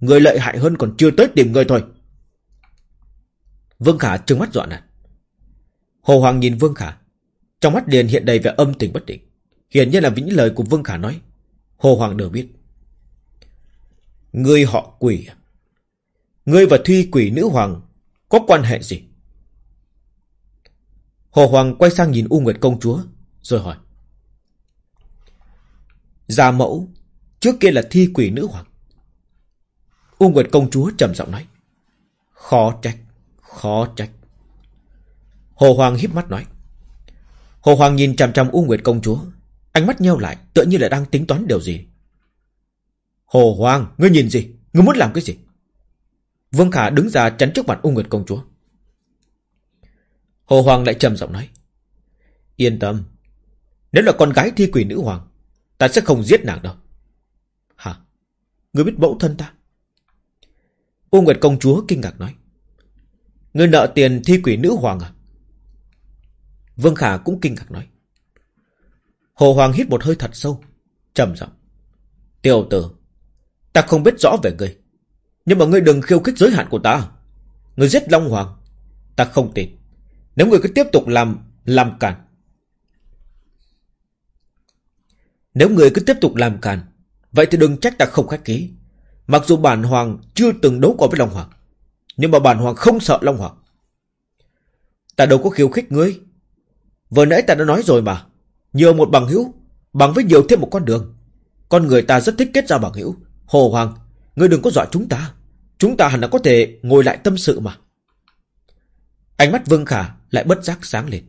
Người lợi hại hơn còn chưa tới tìm ngươi thôi. Vương Khả trừng mắt dọa nạt Hồ Hoàng nhìn Vương Khả Trong mắt liền hiện đầy vẻ âm tình bất định. Hiển nhiên là những lời của Vương Khả nói Hồ Hoàng đều biết. Ngươi họ quỷ. Người Ngươi và Thuy quỷ nữ hoàng Có quan hệ gì? Hồ Hoàng quay sang nhìn U Nguyệt công chúa, Rồi hỏi. Gia mẫu, Trước kia là thi quỷ nữ hoàng. U Nguyệt công chúa trầm giọng nói. Khó trách Khó trách. Hồ Hoàng híp mắt nói. Hồ Hoàng nhìn chằm chằm U Nguyệt công chúa, Ánh mắt nheo lại tựa như là đang tính toán điều gì. Hồ Hoàng Ngươi nhìn gì Ngươi muốn làm cái gì Vương Khả đứng ra chắn trước mặt U Nguyệt công chúa Hồ Hoàng lại trầm giọng nói Yên tâm Nếu là con gái thi quỷ nữ hoàng Ta sẽ không giết nàng đâu. Hả? Ngươi biết mẫu thân ta? U Nguyệt công chúa kinh ngạc nói. Ngươi nợ tiền thi quỷ nữ hoàng à? Vương Khả cũng kinh ngạc nói. Hồ Hoàng hít một hơi thật sâu, trầm giọng. Tiểu tử, ta không biết rõ về ngươi. Nhưng mà ngươi đừng khiêu khích giới hạn của ta. Ngươi giết Long Hoàng, ta không tin. Nếu ngươi cứ tiếp tục làm làm cản, Nếu người cứ tiếp tục làm càn Vậy thì đừng trách ta không khách ký Mặc dù bản hoàng chưa từng đấu qua với Long Hoàng Nhưng mà bản hoàng không sợ Long Hoàng. Ta đâu có khiêu khích ngươi. Vừa nãy ta đã nói rồi mà. Nhiều một bằng hữu Bằng với nhiều thêm một con đường. Con người ta rất thích kết giao bằng hữu. Hồ Hoàng Ngươi đừng có dọa chúng ta. Chúng ta hẳn là có thể ngồi lại tâm sự mà. Ánh mắt Vương Khả lại bất giác sáng lên.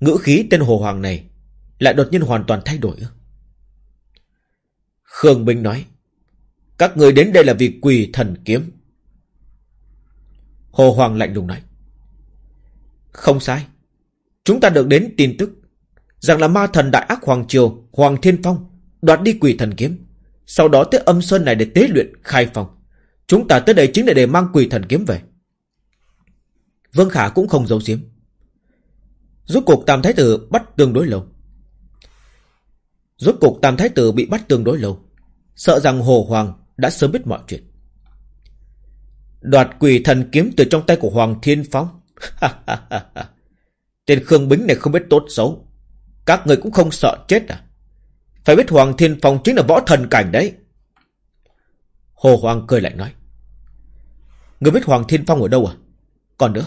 Ngữ khí tên Hồ Hoàng này lại đột nhiên hoàn toàn thay đổi Khương Bình nói, Các người đến đây là vì quỳ thần kiếm. Hồ Hoàng lạnh lùng nói, Không sai. Chúng ta được đến tin tức Rằng là ma thần đại ác Hoàng Triều, Hoàng Thiên Phong Đoạt đi quỷ thần kiếm. Sau đó tới âm sơn này để tế luyện, khai phong Chúng ta tới đây chính là để mang quỷ thần kiếm về Vương Khả cũng không giấu giếm Rốt cuộc Tam Thái Tử bắt tương đối lâu. Rốt cuộc Tam Thái Tử bị bắt tương đối lâu. Sợ rằng Hồ Hoàng đã sớm biết mọi chuyện. Đoạt quỷ thần kiếm từ trong tay của Hoàng Thiên Phong. Tên Khương Bính này không biết tốt xấu. Các người cũng không sợ chết à? Phải biết Hoàng Thiên Phong chính là võ thần cảnh đấy. Hồ Hoàng cười lại nói. Người biết Hoàng Thiên Phong ở đâu à? Còn nữa,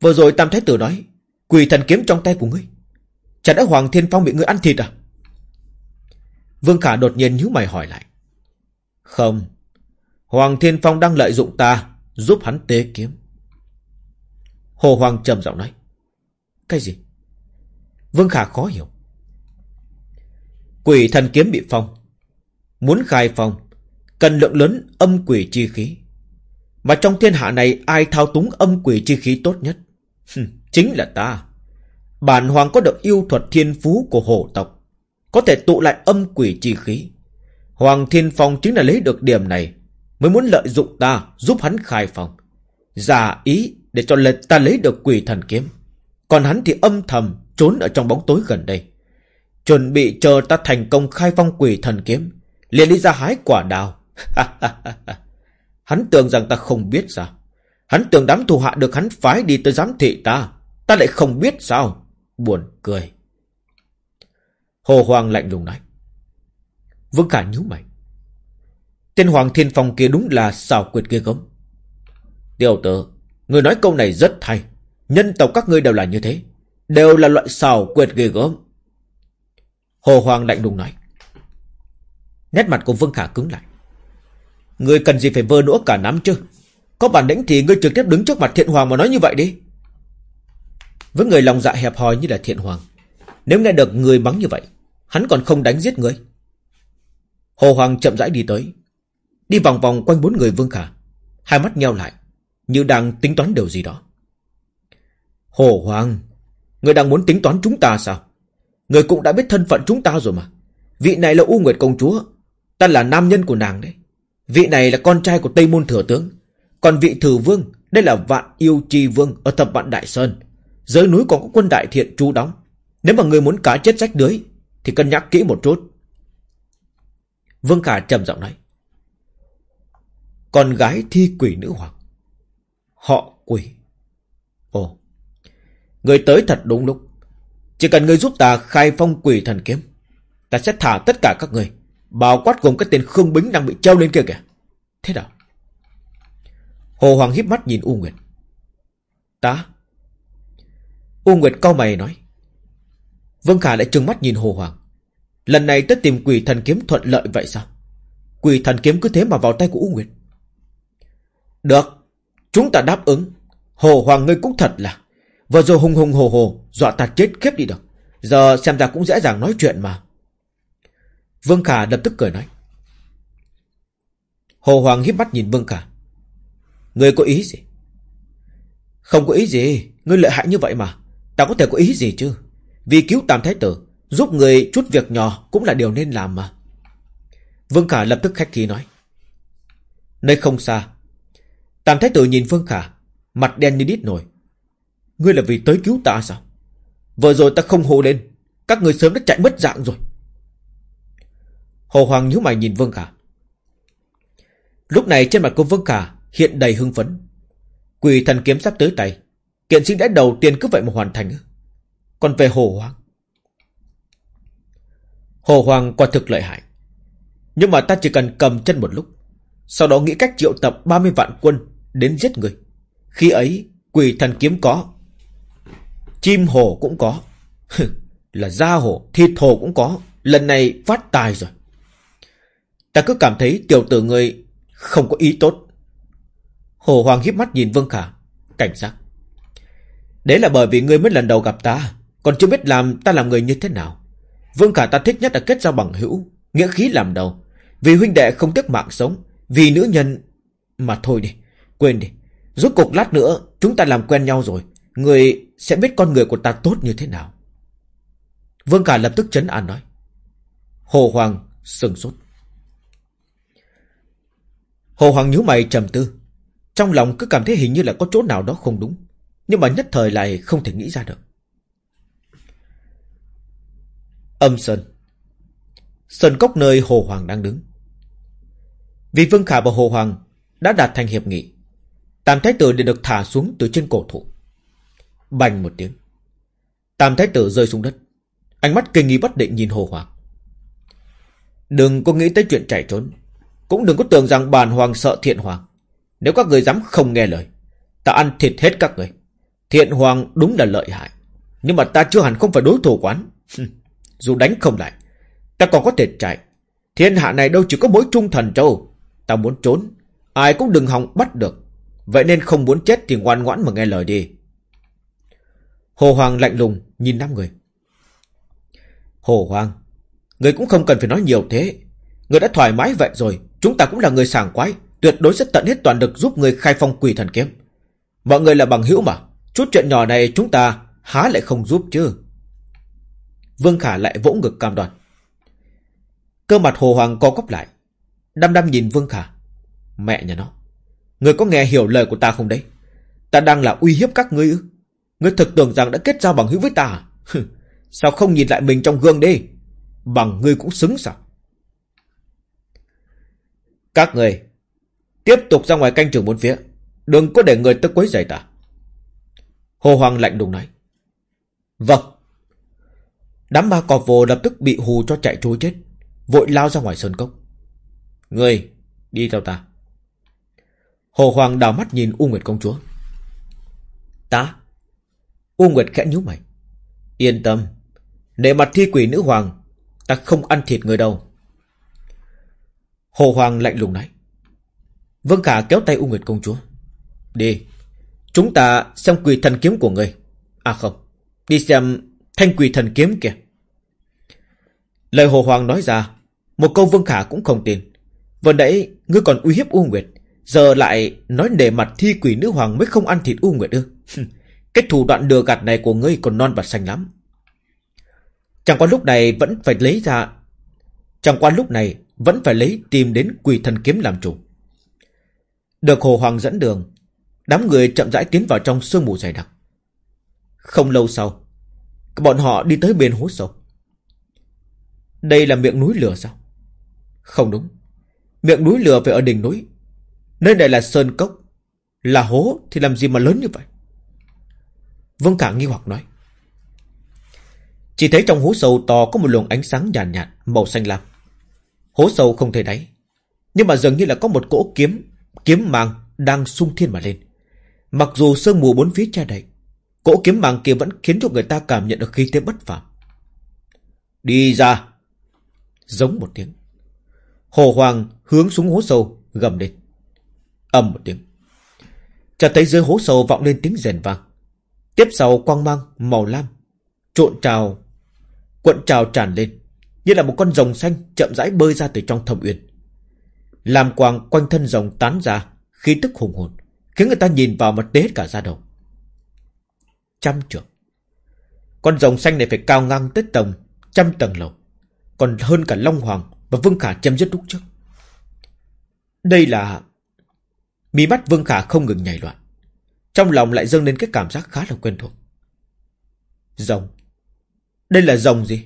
vừa rồi Tam Thái Tử nói, quỷ thần kiếm trong tay của ngươi. Chẳng đã Hoàng Thiên Phong bị ngươi ăn thịt à? Vương Khả đột nhiên nhíu mày hỏi lại. Không, Hoàng Thiên Phong đang lợi dụng ta, giúp hắn tế kiếm. Hồ Hoàng trầm giọng nói. Cái gì? Vương Khả khó hiểu. Quỷ thần kiếm bị phong. Muốn khai phong, cần lượng lớn âm quỷ chi khí. Mà trong thiên hạ này ai thao túng âm quỷ chi khí tốt nhất? Chính là ta. Bản hoàng có được yêu thuật thiên phú của hổ tộc. Có thể tụ lại âm quỷ chi khí. Hoàng Thiên Phong chính là lấy được điểm này. Mới muốn lợi dụng ta giúp hắn khai phong. Giả ý để cho lệch ta lấy được quỷ thần kiếm. Còn hắn thì âm thầm trốn ở trong bóng tối gần đây. Chuẩn bị chờ ta thành công khai phong quỷ thần kiếm. liền đi ra hái quả đào. [LAUGHS] hắn tưởng rằng ta không biết sao. Hắn tưởng đám thù hạ được hắn phái đi tới giám thị ta. Ta lại không biết sao. Buồn cười. Hồ Hoàng lạnh lùng nói. Vương Khả nhíu mày. Tên Hoàng Thiên Phong kia đúng là xảo quyệt ghê gớm. Tiểu tử, người nói câu này rất hay. Nhân tộc các ngươi đều là như thế. Đều là loại xảo quyệt ghê gớm. Hồ Hoàng lạnh lùng nói. Nét mặt của Vương Khả cứng lại. Ngươi cần gì phải vơ đũa cả nắm chứ? Có bản lĩnh thì ngươi trực tiếp đứng trước mặt thiện hoàng mà nói như vậy đi. Với người lòng dạ hẹp hòi như là thiện hoàng. Nếu nghe được người bắn như vậy, hắn còn không đánh giết ngươi. Hồ Hoàng chậm rãi đi tới. Đi vòng vòng quanh bốn người Vương Khả. Hai mắt nheo lại, như đang tính toán điều gì đó. Hồ Hoàng, người đang muốn tính toán chúng ta sao? Người cũng đã biết thân phận chúng ta rồi mà. Vị này là U Nguyệt Công Chúa. Ta là nam nhân của nàng đấy. Vị này là con trai của Tây Môn Thừa Tướng. Còn vị thừa Vương, đây là Vạn Yêu Chi Vương ở thập vạn Đại Sơn. Dưới núi còn có quân đại thiện trú đóng. Nếu mà người muốn cá chết rách lưới, thì cân nhắc kỹ một chút. Vương Khả trầm giọng nói. Con gái thi quỷ nữ hoàng. Họ quỷ. Ồ. Người tới thật đúng lúc. Chỉ cần người giúp ta khai phong quỷ thần kiếm. Ta sẽ thả tất cả các người. Bao quát gồm các tên Khương Bính đang bị treo lên kia kìa. Thế nào? Hồ Hoàng híp mắt nhìn U Nguyệt. Ta? U Nguyệt cau mày nói. Vương Khả lại trừng mắt nhìn Hồ Hoàng. Lần này tất tìm quỷ thần kiếm thuận lợi vậy sao? Quỷ thần kiếm cứ thế mà vào tay của U Nguyệt. Được, chúng ta đáp ứng. Hồ Hoàng ngươi cũng thật là. Vừa rồi hùng hùng hồ hồ, dọa ta chết khiếp đi được. Giờ xem ra cũng dễ dàng nói chuyện mà. Vương Khả lập tức cười nói. Hồ Hoàng hiếp mắt nhìn Vương Khả. Ngươi có ý gì? Không có ý gì, ngươi lợi hại như vậy mà. Ta có thể có ý gì chứ? Vì cứu Tam Thái Tử, giúp người chút việc nhỏ cũng là điều nên làm mà. Vương Khả lập tức khách khí nói. Nơi không xa. Tam Thái Tử nhìn Vương Khả, mặt đen như đít nổi. Ngươi là vì tới cứu ta sao? Vừa rồi ta không hô lên, các người sớm đã chạy mất dạng rồi. Hồ Hoàng nhíu mày nhìn Vương Khả. Lúc này trên mặt của Vương Khả hiện đầy hưng phấn. Quỳ thần kiếm sắp tới tay. Kiện sinh đã đầu tiên cứ vậy mà hoàn thành. Còn về Hồ Hoàng. Hồ Hoàng quả thực lợi hại. Nhưng mà ta chỉ cần cầm chân một lúc. Sau đó nghĩ cách triệu tập 30 vạn quân đến giết người. Khi ấy quỳ thần kiếm có. Chim hồ cũng có. là da hồ, thịt hồ cũng có. Lần này phát tài rồi. Ta cứ cảm thấy tiểu tử người không có ý tốt. Hồ Hoàng hiếp mắt nhìn Vương Khả, cảnh giác. Đấy là bởi vì ngươi mới lần đầu gặp ta, còn chưa biết làm ta làm người như thế nào. Vương Khả ta thích nhất là kết giao bằng hữu, nghĩa khí làm đầu. Vì huynh đệ không tiếc mạng sống, vì nữ nhân... Mà thôi đi, quên đi. Rốt cuộc lát nữa, chúng ta làm quen nhau rồi. Người sẽ biết con người của ta tốt như thế nào. Vương Khả lập tức chấn an nói. Hồ Hoàng sừng sốt. Hồ Hoàng nhíu mày trầm tư. Trong lòng cứ cảm thấy hình như là có chỗ nào đó không đúng. Nhưng mà nhất thời lại không thể nghĩ ra được. Âm Sơn Sơn cốc nơi Hồ Hoàng đang đứng Vì Vương Khả và Hồ Hoàng Đã đạt thành hiệp nghị, Tam Thái Tử đều được thả xuống từ trên cổ thụ Bành một tiếng. Tam Thái Tử rơi xuống đất. Ánh mắt kinh nghi bất định nhìn Hồ Hoàng. Đừng có nghĩ tới chuyện chạy trốn. Cũng đừng có tưởng rằng bàn hoàng sợ thiện hoàng. Nếu các người dám không nghe lời, Ta ăn thịt hết các người. Thiện hoàng đúng là lợi hại. Nhưng mà ta chưa hẳn không phải đối thủ quán. Dù đánh không lại, Ta còn có thể chạy. Thiên hạ này đâu chỉ có mỗi trung thần châu Ta muốn trốn, Ai cũng đừng hòng bắt được. Vậy nên không muốn chết thì ngoan ngoãn mà nghe lời đi. Hồ Hoàng lạnh lùng nhìn năm người. Hồ Hoàng, Người cũng không cần phải nói nhiều thế. Người đã thoải mái vậy rồi, Chúng ta cũng là người sảng quái Tuyệt đối sẽ tận hết toàn lực giúp người khai phong quỷ thần kiếm. Mọi người là bằng hữu mà, Chút chuyện nhỏ này chúng ta há lại không giúp chứ. Vương Khả lại vỗ ngực cam đoan. Cơ mặt Hồ Hoàng co cóp lại, Đăm đăm nhìn Vương Khả. Mẹ nhà nó, Người có nghe hiểu lời của ta không đấy? Ta đang là uy hiếp các ngươi ư? Ngươi thực tưởng rằng đã kết giao bằng hữu với ta? À? Sao không nhìn lại mình trong gương đi? Bằng ngươi cũng xứng sao? Các người, Tiếp tục ra ngoài canh trường bốn phía. Đừng có để người tức quấy rầy ta. Hồ Hoàng lạnh đùng nói. Vâng. Đám ma cọp vồ lập tức bị hù cho chạy trối chết, Vội lao ra ngoài sơn cốc. Người, Đi theo ta. Hồ Hoàng đào mắt nhìn U Nguyệt công chúa. Ta? U Nguyệt khẽ nhíu mày. Yên tâm Để mặt thi quỷ nữ hoàng, Ta không ăn thịt người đâu. Hồ Hoàng lạnh lùng nói. Vương Khả kéo tay U Nguyệt công chúa. Đi, Chúng ta xem quỷ thần kiếm của người. À không, Đi xem thanh quỷ thần kiếm kìa. Lời Hồ Hoàng nói ra, Một câu Vương Khả cũng không tin. Vừa nãy, ngươi còn uy hiếp U Nguyệt, Giờ lại nói để mặt thi quỷ nữ hoàng mới không ăn thịt U Nguyệt ư? Cái thủ đoạn lừa gạt này của ngươi còn non và xanh lắm. Chẳng qua lúc này vẫn phải lấy ra, Chẳng qua lúc này Vẫn phải lấy tìm đến quỷ thần kiếm làm chủ. Được Hồ Hoàng dẫn đường, Đám người chậm rãi tiến vào trong sương mù dày đặc. Không lâu sau, Bọn họ đi tới bên hố sâu. Đây là miệng núi lửa sao? Không đúng. Miệng núi lửa phải ở đỉnh núi. Nơi này là sơn cốc. Là hố thì làm gì mà lớn như vậy? Vương Khả nghi hoặc nói chỉ thấy trong hố sâu to có một luồng ánh sáng nhàn nhạt, nhạt màu xanh lam. Hố sâu không thể đáy, nhưng mà dường như là có một cỗ kiếm, kiếm mang đang sung thiên mà lên. Mặc dù sương mù bốn phía che đậy, cỗ kiếm mang kia vẫn khiến cho người ta cảm nhận được khí thế bất phàm. Đi ra! Giống một tiếng. Hồ Hoàng hướng xuống hố sâu, gầm lên. Âm một tiếng. Chợt thấy dưới hố sâu vọng lên tiếng rèn vang. Tiếp sau quang mang màu lam, trộn trào, Cuộn trào tràn lên, Như là một con rồng xanh chậm rãi bơi ra từ trong thâm uyên. Làm quang quanh thân rồng tán ra, Khí tức hùng hồn, Khiến người ta nhìn vào mà tế hết cả da đầu. Trăm trượng. Con rồng xanh này phải cao ngang tới tầng, Trăm tầng lầu, Còn hơn cả Long Hoàng Và Vương Khả chém giết lúc trước. Đây là Mí mắt Vương Khả không ngừng nhảy loạn. Trong lòng lại dâng lên cái cảm giác khá là quen thuộc Rồng đây là rồng gì?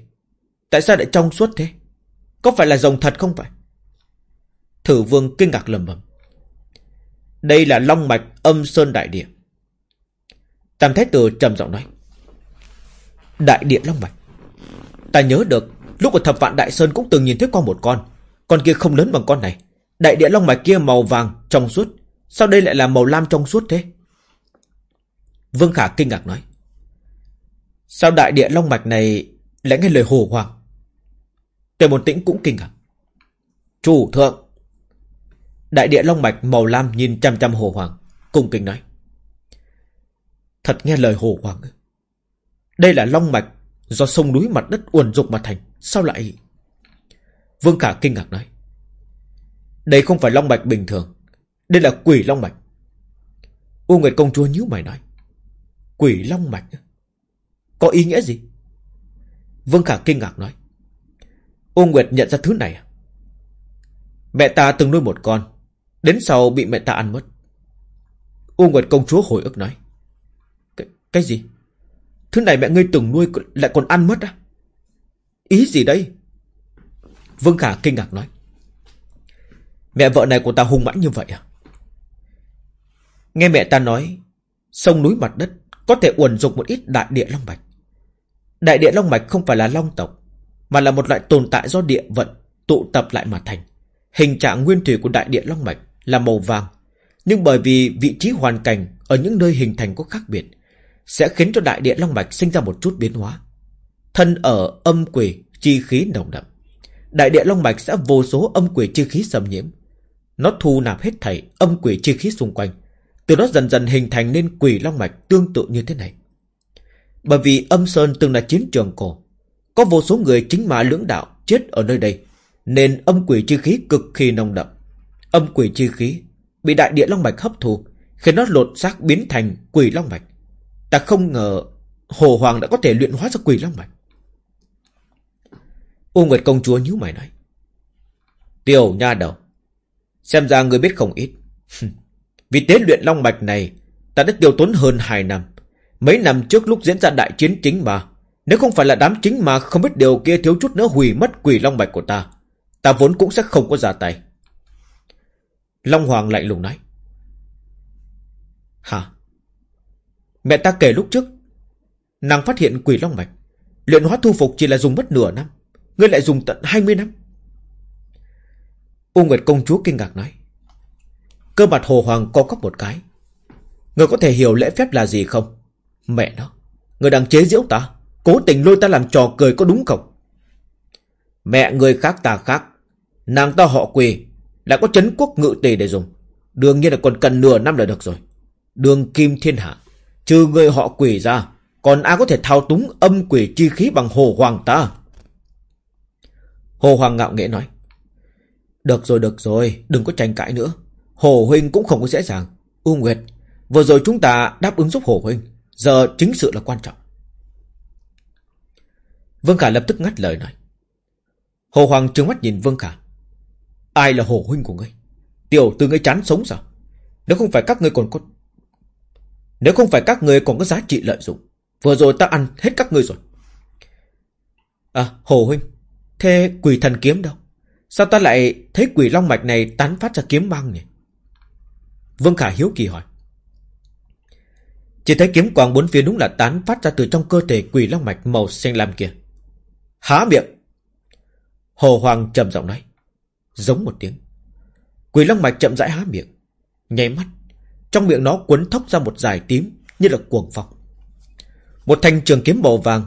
Tại sao lại trong suốt thế? Có phải là rồng thật không vậy Thử vương kinh ngạc lầm bầm. Đây là long mạch âm sơn đại địa. Tam Thái Tử trầm giọng nói. Đại địa long mạch. Ta nhớ được, lúc ở thập vạn đại sơn cũng từng nhìn thấy qua một con. Con kia không lớn bằng con này. Đại địa long mạch kia màu vàng, trong suốt. Sao đây lại là màu lam trong suốt thế? Vương Khả kinh ngạc nói. Sao đại địa long mạch này lại nghe lời hồ hoàng? Tề Môn tĩnh cũng kinh ngạc. Chủ thượng. Đại địa long mạch màu lam nhìn chăm chăm hồ hoàng. Cung kính nói. Thật nghe lời hồ hoàng. Đây là long mạch do sông núi mặt đất uồn dục mà thành. Sao lại... Vương Khả kinh ngạc nói. Đây không phải long mạch bình thường. Đây là quỷ long mạch. U Nguyệt công chúa nhíu mày nói. Quỷ long mạch có ý nghĩa gì? Vương Khả kinh ngạc nói. Ô Nguyệt nhận ra thứ này à? Mẹ ta từng nuôi một con. Đến sau bị mẹ ta ăn mất. U Nguyệt công chúa hồi ức nói. Cái, cái gì? Thứ này mẹ ngươi từng nuôi lại còn ăn mất á? Ý gì đây? Vương Khả kinh ngạc nói. Mẹ vợ này của ta hung mãnh như vậy à? Nghe mẹ ta nói, sông núi mặt đất có thể uẩn dục một ít đại địa long mạch. Đại địa long mạch không phải là long tộc, mà là một loại tồn tại do địa vận tụ tập lại mà thành. Hình trạng nguyên thủy của đại địa long mạch là màu vàng, nhưng bởi vì vị trí hoàn cảnh ở những nơi hình thành có khác biệt, sẽ khiến cho đại địa long mạch sinh ra một chút biến hóa. Thân ở âm quỷ chi khí nồng đậm. Đại địa long mạch sẽ vô số âm quỷ chi khí xâm nhiễm. Nó thu nạp hết thảy âm quỷ chi khí xung quanh, từ đó dần dần hình thành nên quỷ long mạch tương tự như thế này. Bởi vì âm sơn từng là chiến trường cổ, có vô số người chính mã lưỡng đạo chết ở nơi đây, nên âm quỷ chi khí cực kỳ nồng đậm. Âm quỷ chi khí bị đại địa long mạch hấp thụ, khiến nó lột xác biến thành quỷ long mạch. Ta không ngờ Hồ Hoàng đã có thể luyện hóa ra quỷ long mạch. U Nguyệt công chúa nhíu mày nói. Tiểu nha đầu, xem ra người biết không ít. [LAUGHS] Vì tế luyện long mạch này, ta đã tiêu tốn hơn 2 năm. Mấy năm trước lúc diễn ra đại chiến chính mà, nếu không phải là đám chính mà không biết điều kia thiếu chút nữa hủy mất quỷ long mạch của ta, ta vốn cũng sẽ không có ra tay. Long Hoàng lạnh lùng nói. Hả? Mẹ ta kể lúc trước, nàng phát hiện quỷ long mạch, luyện hóa thu phục chỉ là dùng mất nửa năm, ngươi lại dùng tận 20 năm. U Nguyệt công chúa kinh ngạc nói. Cơ mặt Hồ Hoàng co cóc một cái. Người có thể hiểu lễ phép là gì không? Mẹ nó, người đang chế giễu ta, cố tình lôi ta làm trò cười có đúng không? Mẹ người khác ta khác, nàng ta họ quỳ, đã có chấn quốc ngự tề để dùng. Đương nhiên là còn cần nửa năm là được rồi. Đường kim thiên hạ, trừ người họ quỷ ra, còn ai có thể thao túng âm quỷ chi khí bằng hồ hoàng ta? Hồ hoàng ngạo nghễ nói. Được rồi, được rồi, đừng có tranh cãi nữa. Hồ Huynh cũng không có dễ dàng. U Nguyệt, vừa rồi chúng ta đáp ứng giúp Hồ Huynh. Giờ chính sự là quan trọng. Vương Khả lập tức ngắt lời nói. Hồ Hoàng trừng mắt nhìn Vương Khả. Ai là Hồ Huynh của ngươi? Tiểu từ ngươi chán sống sao? Nếu không phải các ngươi còn có... Nếu không phải các ngươi còn có giá trị lợi dụng. Vừa rồi ta ăn hết các ngươi rồi. À, Hồ Huynh. Thế quỷ thần kiếm đâu? Sao ta lại thấy quỷ long mạch này tán phát ra kiếm băng nhỉ? Vương Khả hiếu kỳ hỏi. Chỉ thấy kiếm quang bốn phía đúng là tán phát ra từ trong cơ thể quỷ long mạch màu xanh lam kia. Há miệng! Hồ Hoàng trầm giọng nói. Giống một tiếng. Quỷ long mạch chậm rãi há miệng. Nháy mắt. Trong miệng nó cuốn thốc ra một dải tím như là cuồng phong. Một thanh trường kiếm màu vàng.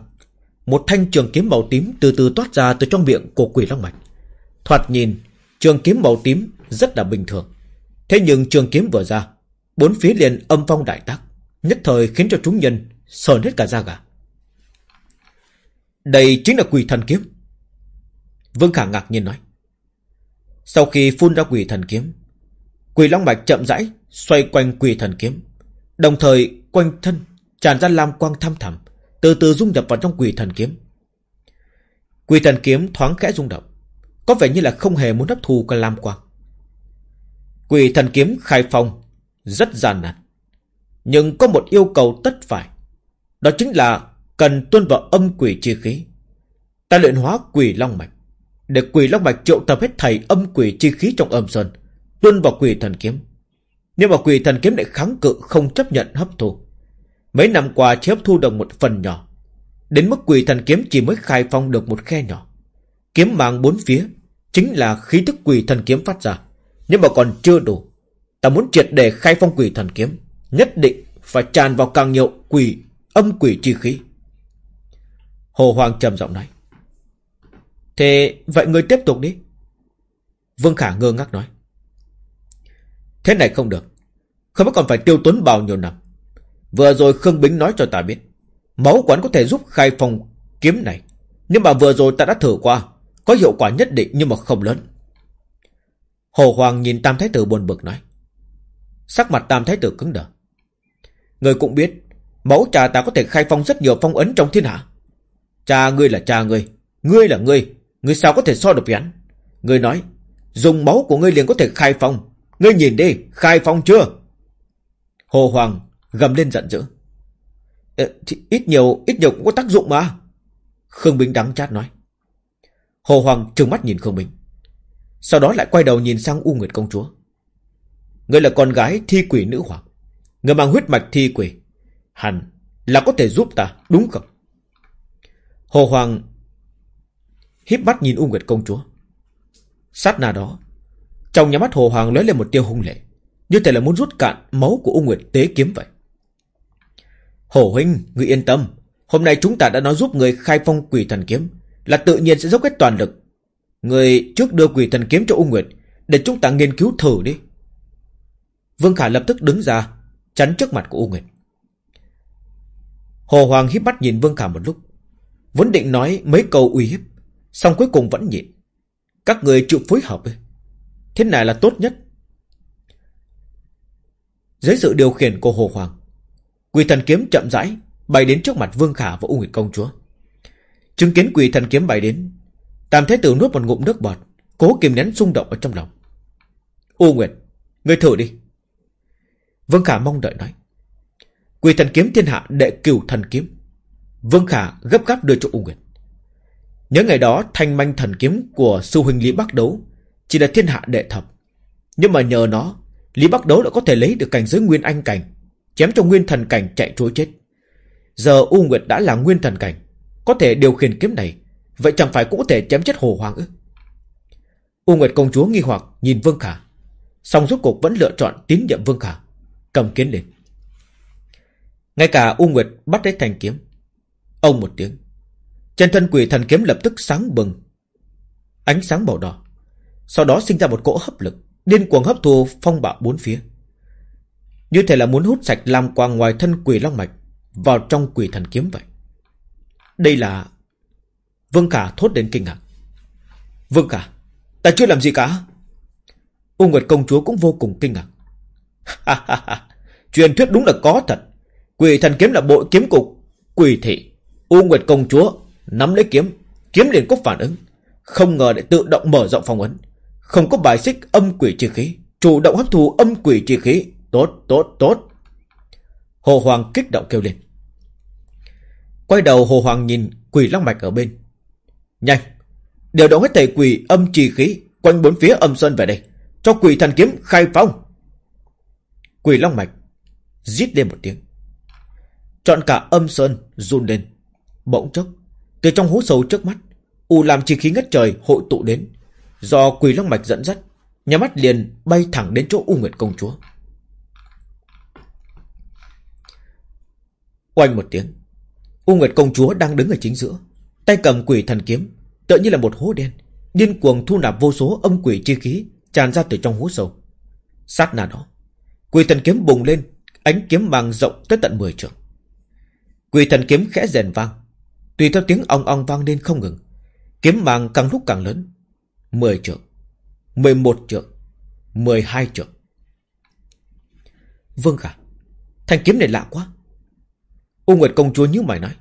Một thanh trường kiếm màu tím từ từ toát ra từ trong miệng của quỷ long mạch. Thoạt nhìn, trường kiếm màu tím rất là bình thường. Thế nhưng trường kiếm vừa ra, bốn phía liền âm phong đại tác, nhất thời khiến cho chúng nhân sờn hết cả da gà. Đây chính là quỷ thần kiếm. Vương Khả ngạc nhiên nói. Sau khi phun ra quỷ thần kiếm, quỷ long mạch chậm rãi xoay quanh quỷ thần kiếm, đồng thời quanh thân tràn ra lam quang thăm thẳm, từ từ dung nhập vào trong quỷ thần kiếm. Quỷ thần kiếm thoáng khẽ rung động, có vẻ như là không hề muốn hấp thu cái lam quang. Quỷ thần kiếm khai phong, rất gian nan. Nhưng có một yêu cầu tất phải. Đó chính là cần tuân vào âm quỷ chi khí. Ta luyện hóa quỷ long mạch. Để quỷ long mạch triệu tập hết thầy âm quỷ chi khí trong âm sơn. Tuân vào quỷ thần kiếm. Nhưng mà quỷ thần kiếm lại kháng cự không chấp nhận hấp thu. Mấy năm qua chỉ hấp thu được một phần nhỏ. Đến mức quỷ thần kiếm chỉ mới khai phong được một khe nhỏ. Kiếm mạng bốn phía, chính là khí tức quỷ thần kiếm phát ra. Nhưng mà còn chưa đủ. Ta muốn triệt để khai phong quỷ thần kiếm. Nhất định phải tràn vào càng nhiều quỷ, âm quỷ chi khí. Hồ Hoàng trầm giọng nói. Thế vậy người tiếp tục đi. Vương Khả ngơ ngác nói. Thế này không được. Không biết còn phải tiêu tốn bao nhiêu năm. Vừa rồi Khương Bính nói cho ta biết. Máu quán có thể giúp khai phong kiếm này. Nhưng mà vừa rồi ta đã thử qua. Có hiệu quả nhất định nhưng mà không lớn. Hồ Hoàng nhìn Tam Thái Tử buồn bực nói. Sắc mặt Tam Thái Tử cứng đờ. Người cũng biết, máu cha ta có thể khai phong rất nhiều phong ấn trong thiên hạ. Cha ngươi là cha ngươi, ngươi là ngươi, ngươi sao có thể so được với hắn? Ngươi nói, dùng máu của ngươi liền có thể khai phong. Ngươi nhìn đi, khai phong chưa? Hồ Hoàng gầm lên giận dữ. Ờ, thì ít nhiều, ít nhiều cũng có tác dụng mà. Khương Bính đắng chát nói. Hồ Hoàng trừng mắt nhìn Khương Bính. Sau đó lại quay đầu nhìn sang U Nguyệt Công Chúa. Người là con gái thi quỷ nữ hoàng. Người mang huyết mạch thi quỷ. Hẳn là có thể giúp ta, đúng không? Hồ Hoàng híp mắt nhìn U Nguyệt Công Chúa. Sát na đó, trong nhà mắt Hồ Hoàng lóe lên một tiêu hung lệ, như thể là muốn rút cạn máu của U Nguyệt tế kiếm vậy. Hồ Huynh, người yên tâm, hôm nay chúng ta đã nói giúp người khai phong quỷ thần kiếm, là tự nhiên sẽ dốc hết toàn lực. Người trước đưa quỷ thần kiếm cho U Nguyệt, để chúng ta nghiên cứu thử đi. Vương Khả lập tức đứng ra, chắn trước mặt của U Nguyệt. Hồ Hoàng híp mắt nhìn Vương Khả một lúc, vốn định nói mấy câu uy hiếp, xong cuối cùng vẫn nhịn. Các người chịu phối hợp ấy. Thế này là tốt nhất. Dưới sự điều khiển của Hồ Hoàng, Quỷ thần kiếm chậm rãi bay đến trước mặt Vương Khả và U Nguyệt công chúa. Chứng kiến quỷ thần kiếm bay đến, Tam Thế Tử nuốt một ngụm nước bọt, cố kìm nén xung động ở trong lòng. U Nguyệt, ngươi thử đi. Vương Khả mong đợi nói. quỳ thần kiếm thiên hạ đệ cửu thần kiếm. Vương Khả gấp gáp đưa cho U Nguyệt. Nhớ ngày đó thanh manh thần kiếm của sư huynh Lý Bắc Đấu chỉ là thiên hạ đệ thập. Nhưng mà nhờ nó, Lý Bắc Đấu đã có thể lấy được cảnh giới nguyên anh cảnh, chém cho nguyên thần cảnh chạy trối chết. Giờ U Nguyệt đã là nguyên thần cảnh, có thể điều khiển kiếm này, vậy chẳng phải cũng có thể chém chết Hồ Hoàng ư? U Nguyệt công chúa nghi hoặc nhìn Vương Khả, song rốt cuộc vẫn lựa chọn tín nhiệm Vương Khả, cầm kiếm lên. Ngay cả U Nguyệt bắt lấy thành kiếm, ông một tiếng, trên thân quỷ thần kiếm lập tức sáng bừng, ánh sáng màu đỏ, sau đó sinh ra một cỗ hấp lực, điên cuồng hấp thu phong bạo bốn phía. Như thể là muốn hút sạch lam quang ngoài thân quỷ long mạch vào trong quỷ thần kiếm vậy. Đây là... Vương Khả thốt đến kinh ngạc. Vương Khả, ta chưa làm gì cả. U Nguyệt công chúa cũng vô cùng kinh ngạc. Truyền thuyết đúng là có thật. Quỷ thần kiếm là bộ kiếm cục, quỷ thị. U Nguyệt công chúa nắm lấy kiếm, kiếm liền có phản ứng. Không ngờ lại tự động mở rộng phong ấn. Không có bài xích âm quỷ chi khí, chủ động hấp thụ âm quỷ chi khí. Tốt, tốt, tốt. Hồ Hoàng kích động kêu lên. Quay đầu Hồ Hoàng nhìn quỷ long mạch ở bên. Nhanh, điều động hết thầy quỷ âm trì khí quanh bốn phía âm sơn về đây. Cho quỷ thần kiếm khai phong. Quỷ long mạch rít lên một tiếng. Chọn cả âm sơn run lên. Bỗng chốc, từ trong hố sâu trước mắt, u làm chi khí ngất trời hội tụ đến. Do quỷ long mạch dẫn dắt, nhà mắt liền bay thẳng đến chỗ U Nguyệt công chúa. Oanh một tiếng. U Nguyệt công chúa đang đứng ở chính giữa. Tay cầm quỷ thần kiếm. Tựa như là một hố đen. Điên cuồng thu nạp vô số âm quỷ chi khí. Tràn ra từ trong hố sâu. Sát nà đó. Quỷ thần kiếm bùng lên. Ánh kiếm mang rộng tới tận 10 trường. Quỷ thần kiếm khẽ rèn vang. Tùy theo tiếng ong ong vang lên không ngừng. Kiếm mang càng lúc càng lớn. 10 trượng. 11 trượng. 12 trượng. Vâng cả. Thanh kiếm này lạ quá. U Nguyệt công chúa như mày nói.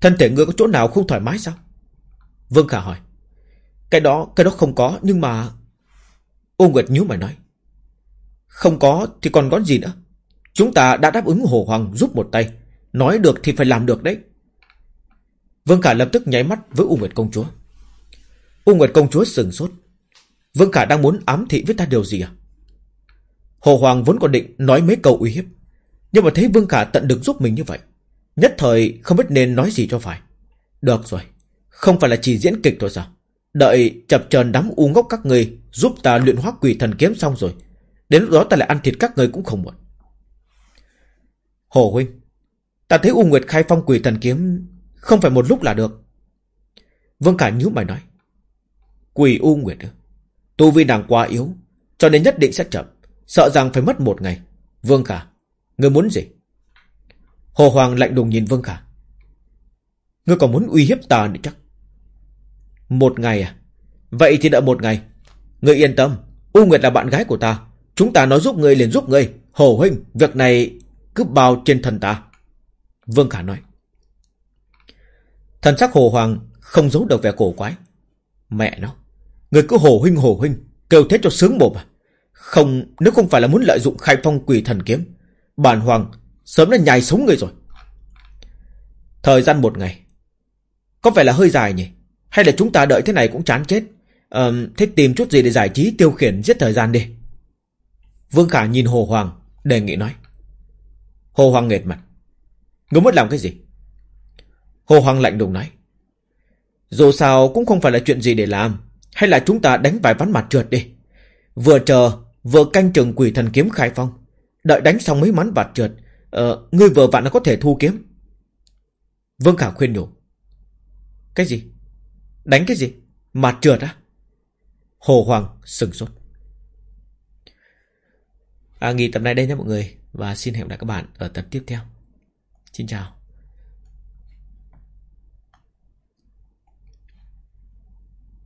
Thân thể ngươi có chỗ nào không thoải mái sao? Vương Khả hỏi. Cái đó, cái đó không có, nhưng mà... U Nguyệt nhíu mày nói. Không có thì còn có gì nữa. Chúng ta đã đáp ứng Hồ Hoàng giúp một tay. Nói được thì phải làm được đấy. Vương Khả lập tức nháy mắt với U Nguyệt công chúa. U Nguyệt công chúa sừng sốt. Vương Khả đang muốn ám thị với ta điều gì à? Hồ Hoàng vốn còn định nói mấy câu uy hiếp. Nhưng mà thấy Vương Khả tận được giúp mình như vậy Nhất thời không biết nên nói gì cho phải. Được rồi, Không phải là chỉ diễn kịch thôi sao? Đợi chập chờn đám u ngốc các người Giúp ta luyện hóa quỷ thần kiếm xong rồi, Đến lúc đó ta lại ăn thịt các người cũng không muộn. Hồ huynh, Ta thấy U Nguyệt khai phong quỷ thần kiếm Không phải một lúc là được. Vương Khả nhíu mày nói, Quỷ U Nguyệt Tu vi nàng quá yếu, Cho nên nhất định sẽ chậm, Sợ rằng phải mất một ngày. Vương Khả, người muốn gì? Hồ Hoàng lạnh lùng nhìn Vương Khả. Ngươi còn muốn uy hiếp ta nữa chắc. Một ngày à? Vậy thì đợi một ngày. Ngươi yên tâm. U Nguyệt là bạn gái của ta. Chúng ta nói giúp ngươi liền giúp ngươi. Hồ Huynh, việc này cứ bao trên thần ta. Vương Khả nói. Thần sắc Hồ Hoàng không giấu được vẻ cổ quái. Mẹ nó. Người cứ Hồ Huynh Hồ Huynh. Kêu thế cho sướng mồm à. Không, nếu không phải là muốn lợi dụng khai phong quỷ thần kiếm Bản hoàng sớm đã nhài sống người rồi. Thời gian một ngày. Có phải là hơi dài nhỉ? Hay là chúng ta đợi thế này cũng chán chết? À, Thế tìm chút gì để giải trí tiêu khiển giết thời gian đi. Vương Khả nhìn Hồ Hoàng Đề nghị nói. Hồ Hoàng nghệt mặt. Ngươi muốn làm cái gì? Hồ Hoàng lạnh lùng nói. Dù sao cũng không phải là chuyện gì để làm. Hay là chúng ta đánh vài ván mặt trượt đi. Vừa chờ Vừa canh chừng quỷ thần kiếm khai phong. Đợi đánh xong mấy món vạt trượt ờ, Ngươi vừa vặn là có thể thu kiếm. Vương Khả khuyên nhủ. Cái gì? Đánh cái gì? Mặt trượt á? Hồ Hoàng sừng sốt. À, nghỉ tập này đây nhé mọi người Và xin hẹn gặp lại các bạn ở tập tiếp theo. Xin chào.